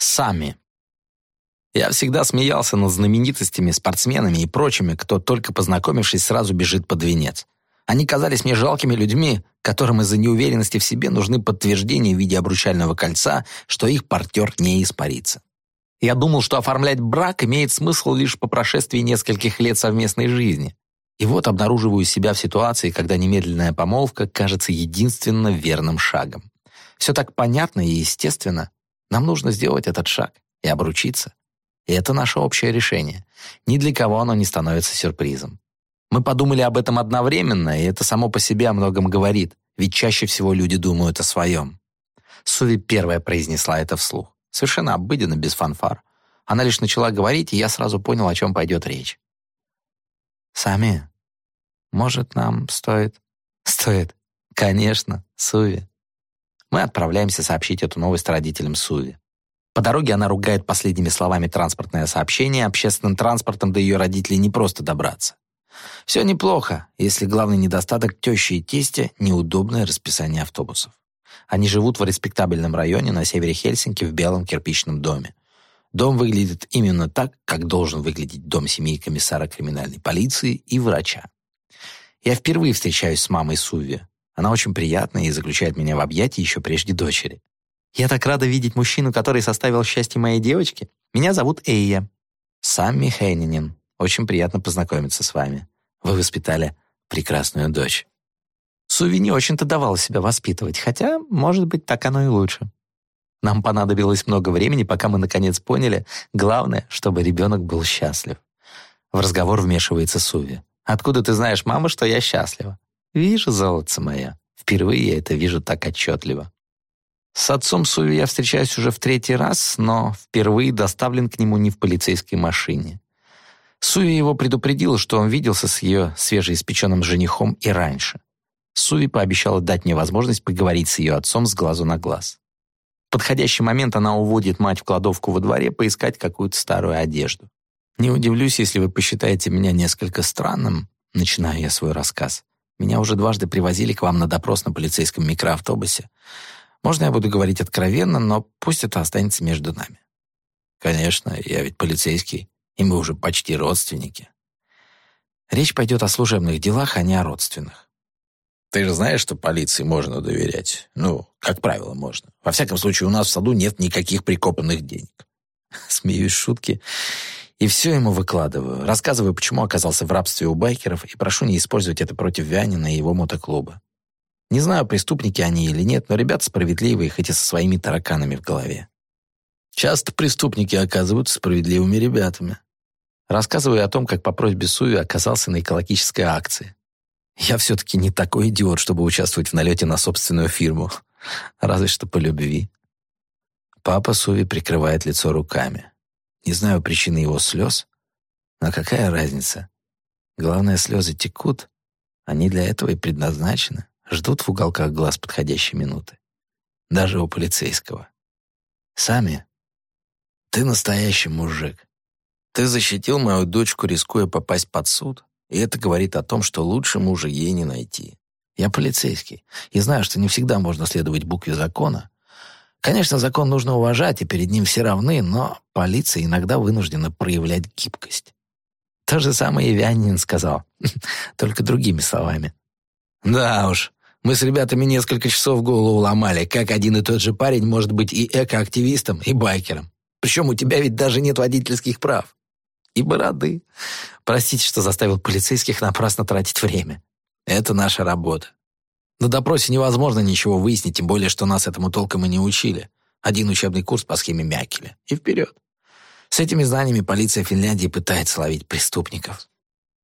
Сами. Я всегда смеялся над знаменитостями, спортсменами и прочими, кто, только познакомившись, сразу бежит под венец. Они казались мне жалкими людьми, которым из-за неуверенности в себе нужны подтверждения в виде обручального кольца, что их партнер не испарится. Я думал, что оформлять брак имеет смысл лишь по прошествии нескольких лет совместной жизни. И вот обнаруживаю себя в ситуации, когда немедленная помолвка кажется единственно верным шагом. Все так понятно и естественно. Нам нужно сделать этот шаг и обручиться. И это наше общее решение. Ни для кого оно не становится сюрпризом. Мы подумали об этом одновременно, и это само по себе о многом говорит, ведь чаще всего люди думают о своем. Суви первая произнесла это вслух. Совершенно обыденно, без фанфар. Она лишь начала говорить, и я сразу понял, о чем пойдет речь. «Сами, может, нам стоит?» «Стоит. Конечно, Суви». Мы отправляемся сообщить эту новость родителям Суви. По дороге она ругает последними словами транспортное сообщение, общественным транспортом до ее родителей не просто добраться. Все неплохо, если главный недостаток тещи и тестя — неудобное расписание автобусов. Они живут в респектабельном районе на севере Хельсинки в белом кирпичном доме. Дом выглядит именно так, как должен выглядеть дом семьи комиссара криминальной полиции и врача. Я впервые встречаюсь с мамой Суви. Она очень приятная и заключает меня в объятия еще прежде дочери. «Я так рада видеть мужчину, который составил счастье моей девочки. Меня зовут Эйя. Самми Хейнинин. Очень приятно познакомиться с вами. Вы воспитали прекрасную дочь». Суви не очень-то давала себя воспитывать, хотя, может быть, так оно и лучше. Нам понадобилось много времени, пока мы наконец поняли, главное, чтобы ребенок был счастлив. В разговор вмешивается Суви. «Откуда ты знаешь, мама, что я счастлива?» «Вижу, золотце моя. Впервые я это вижу так отчетливо». С отцом Суви я встречаюсь уже в третий раз, но впервые доставлен к нему не в полицейской машине. Суви его предупредила, что он виделся с ее свежеиспеченным женихом и раньше. Суви пообещала дать мне возможность поговорить с ее отцом с глазу на глаз. В подходящий момент она уводит мать в кладовку во дворе поискать какую-то старую одежду. Не удивлюсь, если вы посчитаете меня несколько странным, начинаю я свой рассказ. Меня уже дважды привозили к вам на допрос на полицейском микроавтобусе. Можно я буду говорить откровенно, но пусть это останется между нами. Конечно, я ведь полицейский, и мы уже почти родственники. Речь пойдет о служебных делах, а не о родственных. Ты же знаешь, что полиции можно доверять. Ну, как правило, можно. Во всяком случае, у нас в саду нет никаких прикопанных денег. Смеюсь шутки и все ему выкладываю. Рассказываю, почему оказался в рабстве у байкеров и прошу не использовать это против Вянина и его мотоклуба. Не знаю, преступники они или нет, но ребята справедливые, хоть и со своими тараканами в голове. Часто преступники оказываются справедливыми ребятами. Рассказываю о том, как по просьбе Суи оказался на экологической акции. Я все-таки не такой идиот, чтобы участвовать в налете на собственную фирму. Разве что по любви. Папа Суви прикрывает лицо руками. Не знаю причины его слез, но какая разница? Главное, слезы текут. Они для этого и предназначены. Ждут в уголках глаз подходящей минуты. Даже у полицейского. Сами, ты настоящий мужик. Ты защитил мою дочку, рискуя попасть под суд. И это говорит о том, что лучше мужа ей не найти. Я полицейский и знаю, что не всегда можно следовать букве закона. Конечно, закон нужно уважать, и перед ним все равны, но полиция иногда вынуждена проявлять гибкость. То же самое и Вянин сказал, только другими словами. Да уж, мы с ребятами несколько часов голову ломали, как один и тот же парень может быть и экоактивистом, и байкером. Причем у тебя ведь даже нет водительских прав и бороды. Простите, что заставил полицейских напрасно тратить время. Это наша работа. На допросе невозможно ничего выяснить, тем более, что нас этому толком и не учили. Один учебный курс по схеме Мякеля. И вперед. С этими знаниями полиция Финляндии пытается ловить преступников.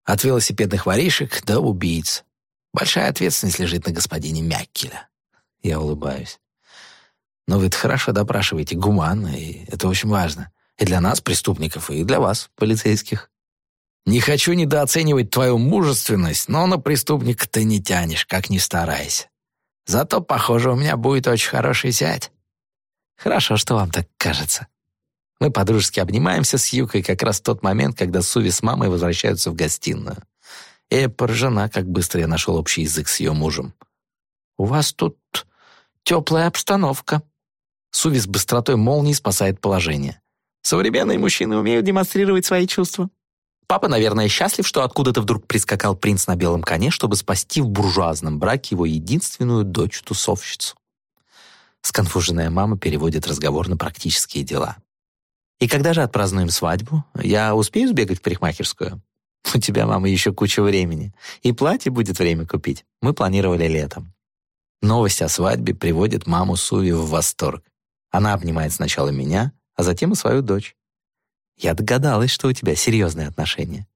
От велосипедных воришек до убийц. Большая ответственность лежит на господине Мяккеля. Я улыбаюсь. Но вы это хорошо допрашиваете, гуманно, и это очень важно. И для нас, преступников, и для вас, полицейских. Не хочу недооценивать твою мужественность, но на преступника ты не тянешь, как ни старайся. Зато, похоже, у меня будет очень хороший зять. Хорошо, что вам так кажется. Мы подружески обнимаемся с Юкой как раз в тот момент, когда Суви с мамой возвращаются в гостиную. И поражена, как быстро я нашел общий язык с ее мужем. «У вас тут теплая обстановка», Суви с быстротой молнии спасает положение. Современные мужчины умеют демонстрировать свои чувства. Папа, наверное, счастлив, что откуда-то вдруг прискакал принц на белом коне, чтобы спасти в буржуазном браке его единственную дочь-тусовщицу. Сконфуженная мама переводит разговор на практические дела. «И когда же отпразднуем свадьбу? Я успею сбегать в парикмахерскую?» «У тебя, мама, еще куча времени. И платье будет время купить. Мы планировали летом». Новость о свадьбе приводит маму Суви в восторг. Она обнимает сначала меня, а затем и свою дочь. «Я догадалась, что у тебя серьезные отношения».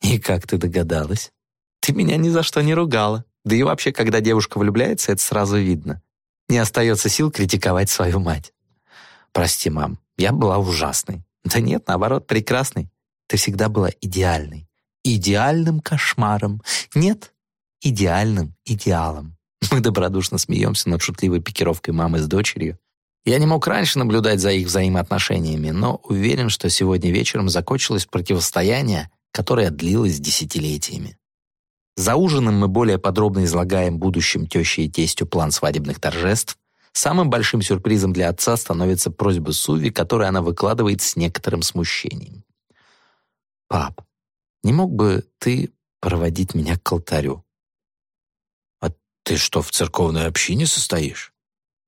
«И как ты догадалась?» «Ты меня ни за что не ругала. Да и вообще, когда девушка влюбляется, это сразу видно. Не остается сил критиковать свою мать». «Прости, мам, я была ужасной». «Да нет, наоборот, прекрасной. Ты всегда была идеальной. Идеальным кошмаром. Нет, идеальным идеалом». Мы добродушно смеемся над шутливой пикировкой мамы с дочерью. Я не мог раньше наблюдать за их взаимоотношениями, но уверен, что сегодня вечером закончилось противостояние, которое длилось десятилетиями. За ужином мы более подробно излагаем будущим теще и тестю план свадебных торжеств. Самым большим сюрпризом для отца становится просьба Суви, которую она выкладывает с некоторым смущением. «Пап, не мог бы ты проводить меня к алтарю?» Ты что, в церковной общине состоишь?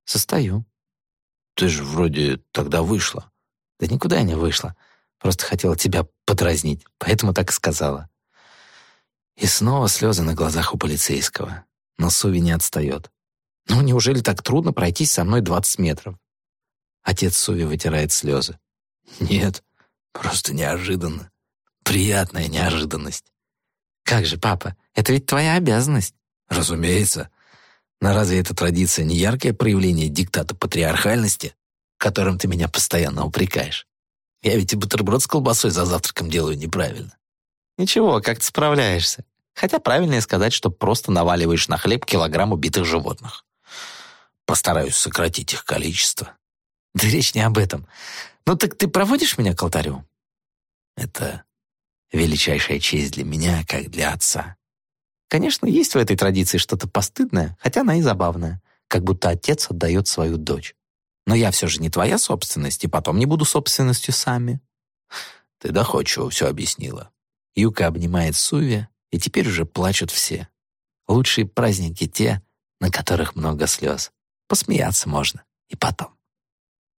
Состою. Ты же вроде тогда вышла. Да никуда я не вышла. Просто хотела тебя подразнить, поэтому так и сказала. И снова слезы на глазах у полицейского. Но Суви не отстает. Ну, неужели так трудно пройтись со мной 20 метров? Отец Суви вытирает слезы. Нет, просто неожиданно. Приятная неожиданность. Как же, папа, это ведь твоя обязанность. Разумеется. Но разве эта традиция не яркое проявление диктата патриархальности, которым ты меня постоянно упрекаешь? Я ведь и бутерброд с колбасой за завтраком делаю неправильно. Ничего, как ты справляешься. Хотя правильнее сказать, что просто наваливаешь на хлеб килограмм убитых животных. Постараюсь сократить их количество. Да речь не об этом. Ну так ты проводишь меня к алтарю? Это величайшая честь для меня, как для отца. Конечно, есть в этой традиции что-то постыдное, хотя она и забавная, как будто отец отдает свою дочь. Но я все же не твоя собственность, и потом не буду собственностью сами. Ты доходчиво все объяснила. Юка обнимает Суви, и теперь уже плачут все. Лучшие праздники те, на которых много слез. Посмеяться можно и потом.